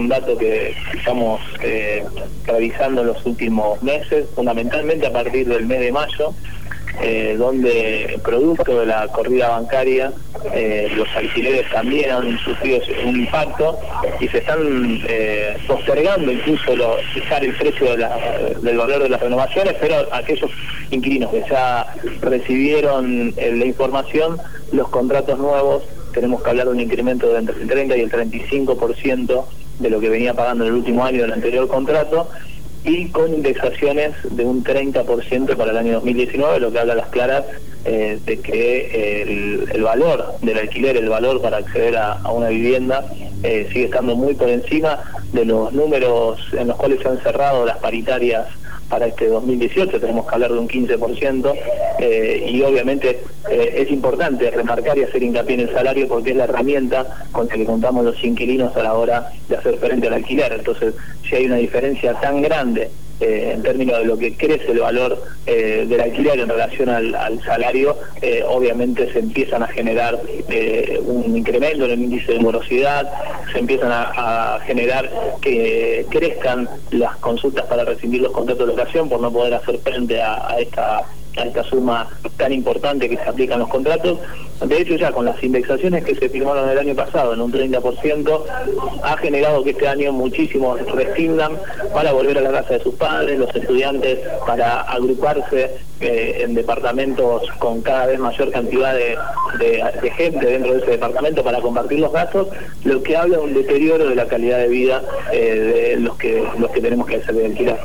un dato que estamos eh, revisando en los últimos meses, fundamentalmente a partir del mes de mayo, eh, donde producto de la corrida bancaria eh, los alquileres también han sufrido un impacto y se están postergando incluso lo, fijar el precio del valor de las renovaciones, pero aquellos inquilinos que ya recibieron la información, los contratos nuevos, tenemos que hablar de un incremento de entre el 30 y el 35% de lo que venía pagando en el último año del anterior contrato y con indexaciones de un 30% para el año 2019, lo que habla a las claras eh, de que el, valor del alquiler, el valor para acceder a, una vivienda, eh, sigue estando muy por encima de los números en los cuales se han cerrado las paritarias para este 2018, tenemos que hablar de un 15%, eh, y obviamente es importante remarcar y hacer hincapié en el salario porque es la herramienta con la que contamos los inquilinos a la hora de hacer frente al alquiler. Entonces, si hay una diferencia tan grande eh, en términos de lo que crece el valor eh, del alquiler en relación al, salario, eh, obviamente se empiezan a generar un incremento en el índice de morosidad, se empiezan a, generar que crezcan las consultas para rescindir los contratos de locación por no poder hacer frente a esta a esta suma tan importante que se aplican los contratos. De hecho, ya con las indexaciones que se firmaron el año pasado en un 30%, ha generado que este año muchísimos rescindan para volver a la casa de sus padres, los estudiantes para agruparse eh, en departamentos con cada vez mayor cantidad de, gente dentro de ese departamento para compartir los gastos, lo que habla de un deterioro de la calidad de vida eh, de los que, los que tenemos que hacer de alquilar.